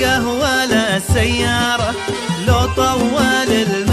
قهوة ولا سيارة لو طول الم...